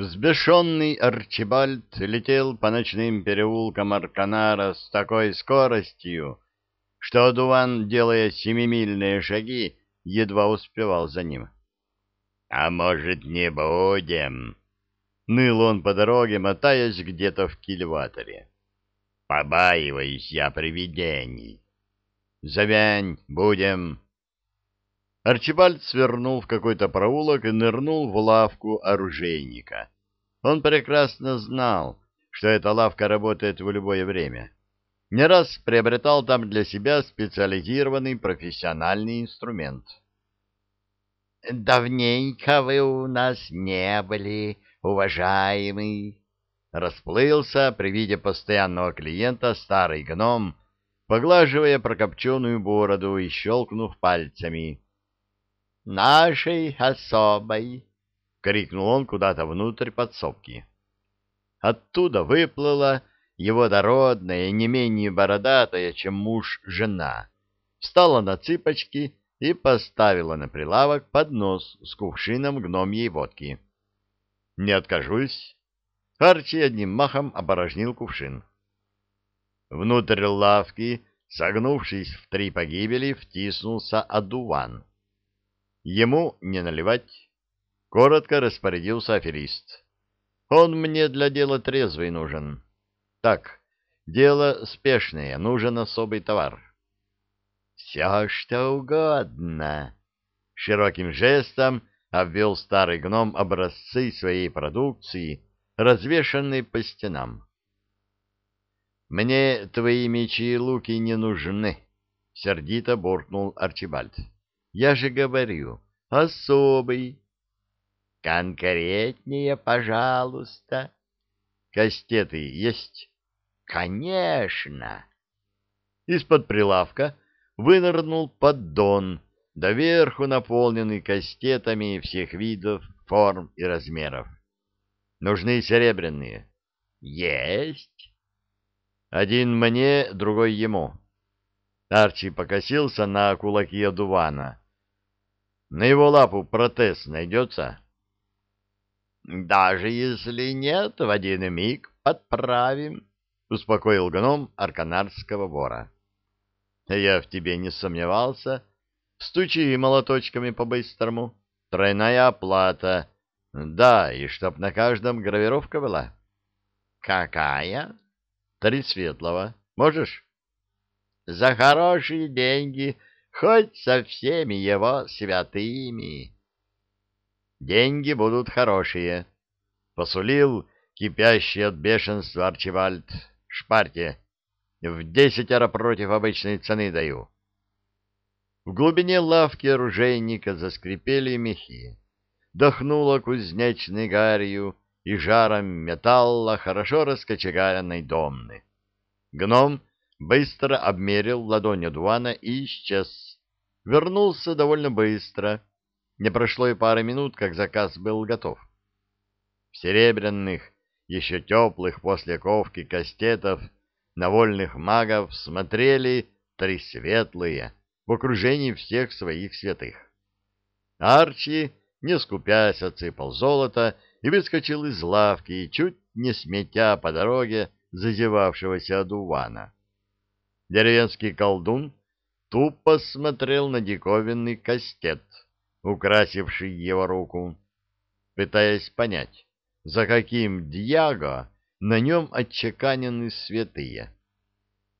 Взбешенный Арчибальд летел по ночным переулкам Арканара с такой скоростью, что Адуван, делая семимильные шаги, едва успевал за ним. — А может, не будем? — ныл он по дороге, мотаясь где-то в кильваторе. — Побаиваюсь я привидений. — Завянь, будем. Арчибальд свернул в какой-то проулок и нырнул в лавку оружейника. Он прекрасно знал, что эта лавка работает в любое время. Не раз приобретал там для себя специализированный профессиональный инструмент. «Давненько вы у нас не были, уважаемый!» Расплылся при виде постоянного клиента старый гном, поглаживая прокопченную бороду и щелкнув пальцами нашей особой, — крикнул он куда-то внутрь подсобки. Оттуда выплыла его дородная, не менее бородатая, чем муж, жена, встала на цыпочки и поставила на прилавок поднос с кувшином гномьей водки. «Не откажусь». Арчи одним махом опорожнил кувшин. Внутрь лавки, согнувшись в три погибели, втиснулся одуван. Ему не наливать, — коротко распорядился аферист. Он мне для дела трезвый нужен. Так, дело спешное, нужен особый товар. Все, что угодно. Широким жестом обвел старый гном образцы своей продукции, развешанные по стенам. «Мне твои мечи и луки не нужны», — сердито буркнул Арчибальд. Я же говорю, особый. Конкретнее, пожалуйста. Кастеты есть? Конечно. Из-под прилавка вынырнул поддон, доверху наполненный кастетами всех видов, форм и размеров. Нужны серебряные. Есть. Один мне, другой ему. Арчи покосился на кулаки одувана. На его лапу протез найдется? Даже если нет, в один миг подправим, успокоил гном арканарского вора. Я в тебе не сомневался. Стучи молоточками по-быстрому. Тройная оплата. Да, и чтоб на каждом гравировка была. Какая? Три светлого. Можешь? За хорошие деньги хоть со всеми его святыми. Деньги будут хорошие, — посулил кипящий от бешенства Арчибальд. Шпарьте, в десятеро против обычной цены даю. В глубине лавки оружейника заскрипели мехи. Дохнуло кузнечной гарью и жаром металла хорошо раскочегаренной домны. Гном быстро обмерил ладонь Адуана и исчез. Вернулся довольно быстро. Не прошло и пары минут, как заказ был готов. В серебряных, еще теплых после ковки кастетов, на вольных магов смотрели три светлые в окружении всех своих святых. Арчи, не скупясь, отсыпал золото и выскочил из лавки, чуть не сметя по дороге зазевавшегося одувана. Деревенский колдун тупо смотрел на диковинный кастет, украсивший его руку, пытаясь понять, за каким дьяго на нем отчеканены святые.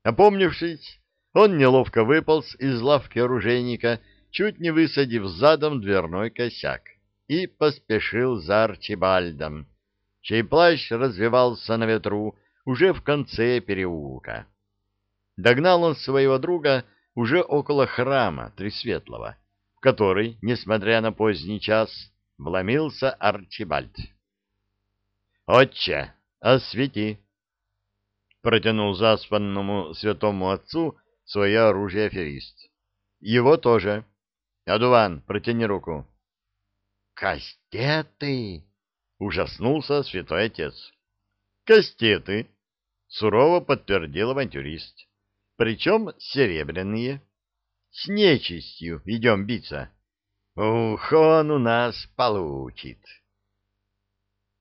Опомнившись, он неловко выполз из лавки оружейника, чуть не высадив задом дверной косяк, и поспешил за Арчибальдом, чей плащ развивался на ветру уже в конце переулка. Догнал он своего друга уже около храма Тресветлого, в который, несмотря на поздний час, вломился Арчибальд. «Отче, освети!» Протянул заспанному святому отцу свое оружие аферист. «Его тоже. Адуван, протяни руку». «Кастеты!» — ужаснулся святой отец. «Кастеты!» — сурово подтвердил авантюрист причем серебряные. С нечистью идем биться. Ух, он у нас получит.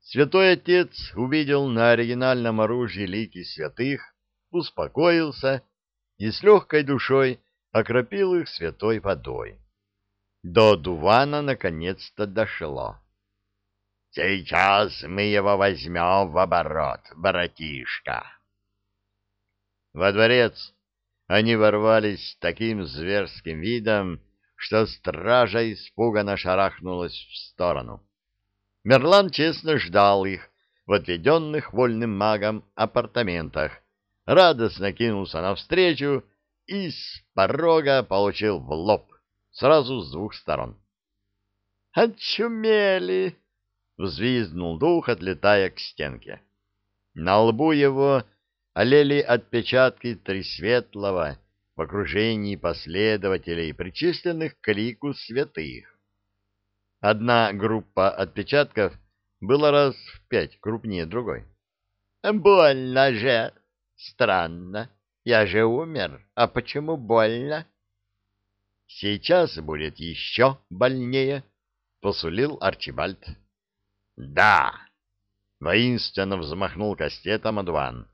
Святой Отец увидел на оригинальном оружии лики святых, успокоился и с легкой душой окропил их святой водой. До Дувана наконец-то дошло. «Сейчас мы его возьмем в оборот, братишка!» Во дворец они ворвались таким зверским видом, что стража испуганно шарахнулась в сторону. Мерлан честно ждал их в отведенных вольным магом апартаментах, радостно кинулся навстречу и с порога получил в лоб, сразу с двух сторон. «Очумели!» — взвизнул дух, отлетая к стенке. На лбу его олели отпечатки Тресветлого в окружении последователей, причисленных к лику святых. Одна группа отпечатков была раз в пять крупнее другой. «Больно же! Странно. Я же умер. А почему больно?» «Сейчас будет еще больнее», — посулил Арчибальд. «Да!» — воинственно взмахнул кастетом Адван.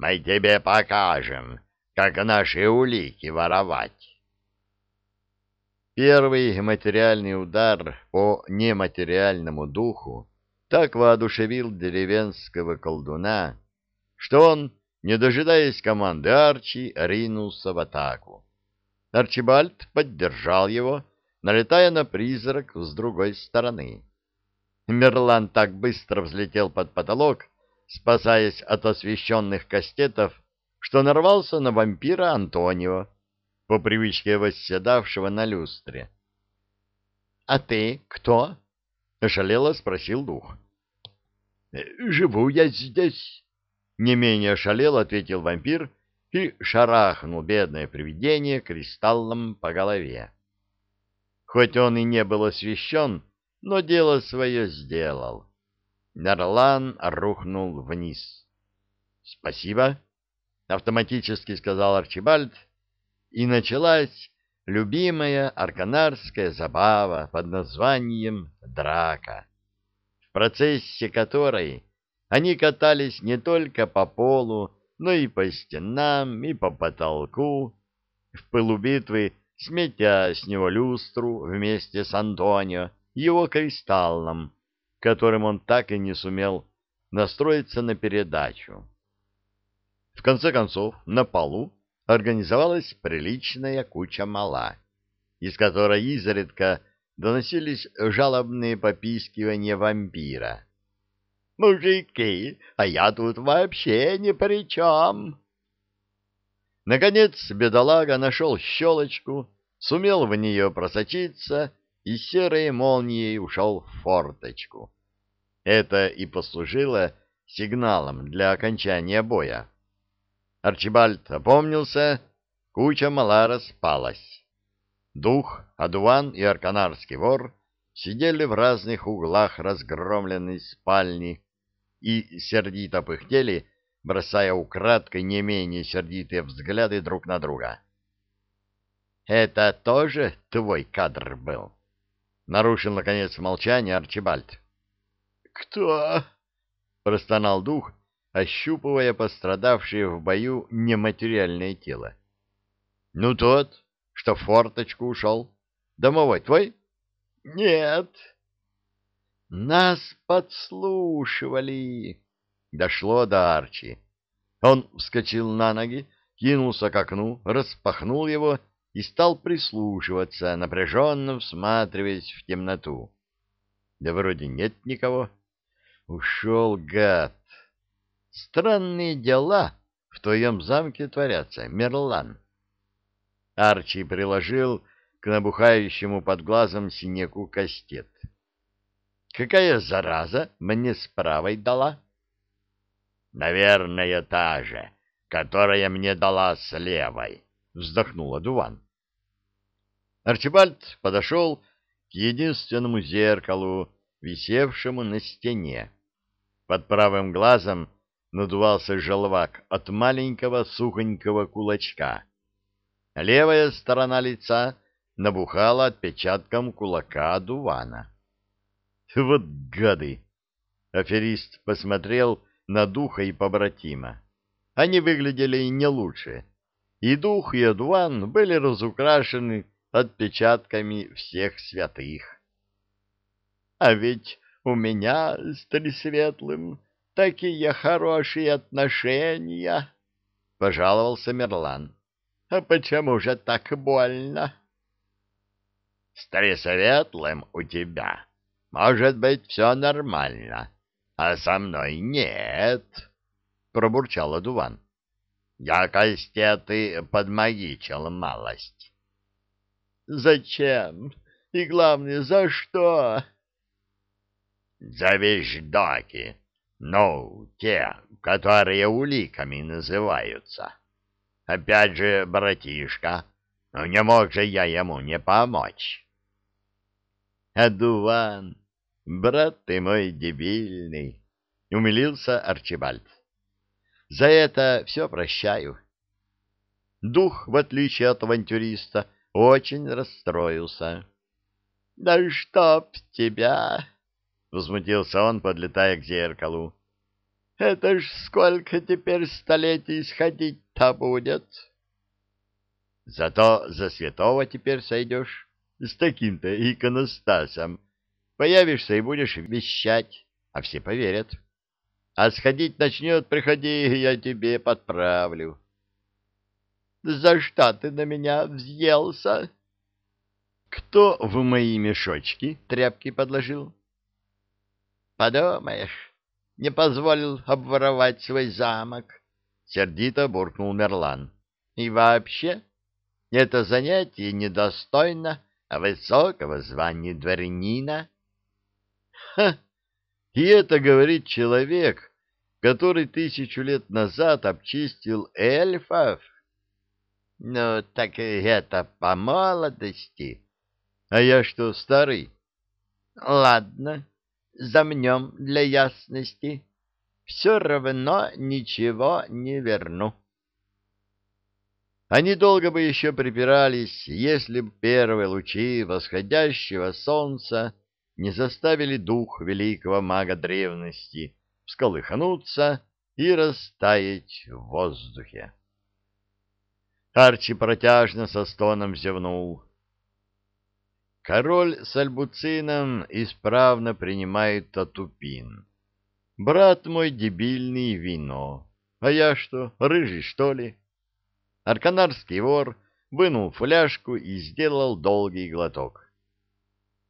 «Мы тебе покажем, как наши улики воровать». Первый материальный удар по нематериальному духу так воодушевил деревенского колдуна, что он, не дожидаясь команды Арчи, ринулся в атаку. Арчибальд поддержал его, налетая на призрак с другой стороны. Мерлан так быстро взлетел под потолок, спасаясь от освещенных кастетов, что нарвался на вампира Антонио, по привычке восседавшего на люстре. — А ты кто? — ошалело спросил дух. «Э, — Живу я здесь. Не менее ошалел, ответил вампир и шарахнул бедное привидение кристаллом по голове. Хоть он и не был освещен, но дело свое сделал. Нарлан рухнул вниз. — Спасибо, — автоматически сказал Арчибальд, — и началась любимая арканарская забава под названием «Драка», в процессе которой они катались не только по полу, но и по стенам, и по потолку, в пылу битвы сметя с него люстру вместе с Антонио, его кристаллом, которым он так и не сумел настроиться на передачу. В конце концов, на полу организовалась приличная куча мала, из которой изредка доносились жалобные попискивания вампира. «Мужики, а я тут вообще ни при чем!» Наконец бедолага нашел щелочку, сумел в нее просочиться и серой молнией ушел в форточку. Это и послужило сигналом для окончания боя. Арчибальд опомнился, куча мала распалась. Дух, Адуан и Арканарский вор сидели в разных углах разгромленной спальни и сердито пыхтели, бросая украдкой не менее сердитые взгляды друг на друга. — Это тоже твой кадр был? — нарушил, наконец, молчание Арчибальд. — Кто? — простонал дух, ощупывая пострадавшее в бою нематериальное тело. — Ну, тот, что в форточку ушел. Домовой твой? — Нет. — Нас подслушивали. Дошло до Арчи. Он вскочил на ноги, кинулся к окну, распахнул его и стал прислушиваться, напряженно всматриваясь в темноту. Да вроде нет никого. Ушел гад. Странные дела в твоем замке творятся, Мерлан. Арчи приложил к набухающему под глазом синеку кастет. Какая зараза мне с правой дала? Наверное, та же, которая мне дала с левой, вздохнула Дуван. Арчибальд подошел к единственному зеркалу, висевшему на стене. Под правым глазом надувался желвак от маленького сухонького кулачка. Левая сторона лица набухала отпечатком кулака дувана. «Вот гады!» Аферист посмотрел на духа и побратима. Они выглядели не лучше. И дух, и одуван были разукрашены отпечатками всех святых. — А ведь у меня с Тресветлым такие хорошие отношения, — пожаловался Мерлан. — А почему же так больно? — С Тресветлым у тебя, может быть, все нормально, а со мной нет, — пробурчал одуван. — Я кастеты подмагичил малость. — Зачем? И главное, за что? — за вещдоки, ну, те, которые уликами называются. Опять же, братишка, ну не мог же я ему не помочь. Адуван, брат ты мой дебильный, умилился Арчибальд. За это все прощаю. Дух, в отличие от авантюриста, очень расстроился. — Да чтоб тебя! — возмутился он, подлетая к зеркалу. — Это ж сколько теперь столетий сходить-то будет? — Зато за святого теперь сойдешь с таким-то иконостасом. Появишься и будешь вещать, а все поверят. А сходить начнет, приходи, я тебе подправлю. — За что ты на меня взъелся? — Кто в мои мешочки тряпки подложил? — Подумаешь, не позволил обворовать свой замок, — сердито буркнул Мерлан. И вообще, это занятие недостойно высокого звания дворянина. Ха! И это говорит человек, который тысячу лет назад обчистил эльфов. Ну, так это по молодости. А я что, старый? Ладно, замнем для ясности. Все равно ничего не верну. Они долго бы еще припирались, если б первые лучи восходящего солнца не заставили дух великого мага древности всколыхнуться и растаять в воздухе. Арчи протяжно со стоном зевнул. Король с Альбуцином исправно принимает татупин. Брат мой дебильный вино. А я что, рыжий, что ли? Арканарский вор вынул фляжку и сделал долгий глоток. —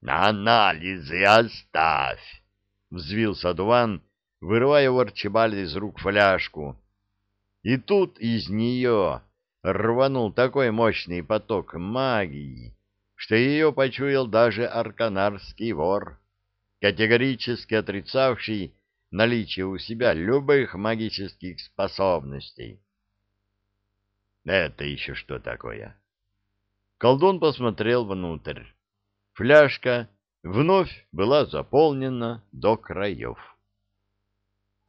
Анализы оставь! — взвился Дуван, вырывая у Арчибальда из рук фляжку. И тут из нее рванул такой мощный поток магии, что ее почуял даже арканарский вор, категорически отрицавший наличие у себя любых магических способностей. Это еще что такое? Колдун посмотрел внутрь. Фляжка вновь была заполнена до краев.